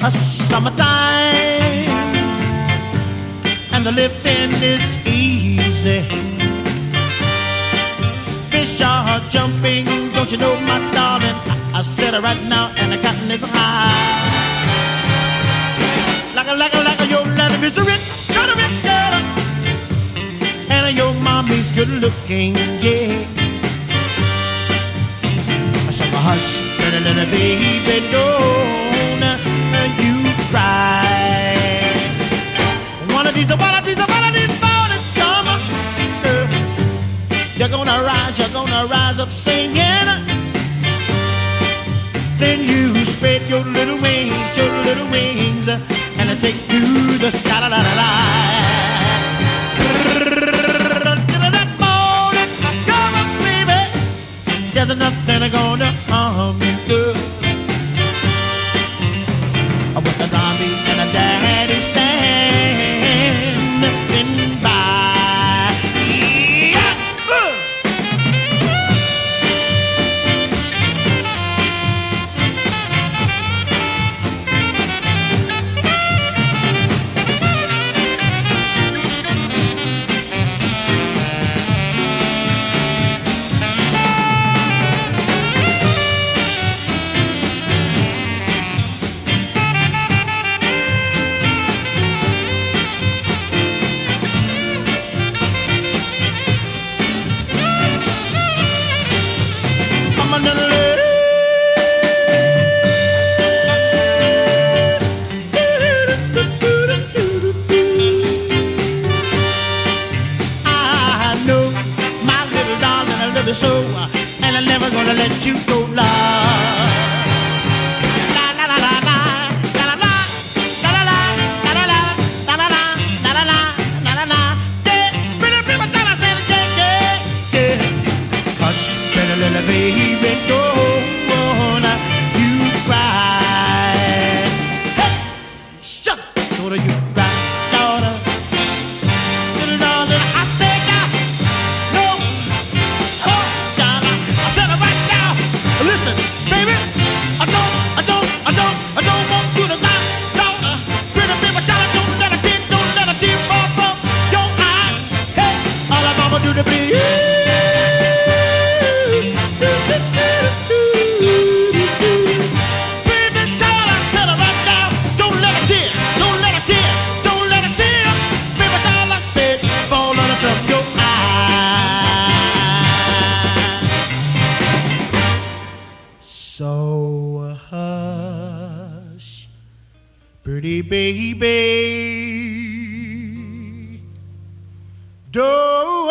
A summertime and the living is easy. Fish are jumping, don't you know, my darling? I, I said it right now, and the cotton is high. Like a, like a, like a, your daddy is a rich, kind rich girl, and your mommy's good looking, yeah. Said, hush, little, little baby, don't these, one of these, one of these mornings come. Girl, you're gonna rise, you're gonna rise up singing. Then you spread your little wings, your little wings, and take to the sky. La, la, la, la. That morning, come baby. There's nothing gonna harm you, girl. So, and I'm never gonna let you go. La la la So hush, pretty baby. Little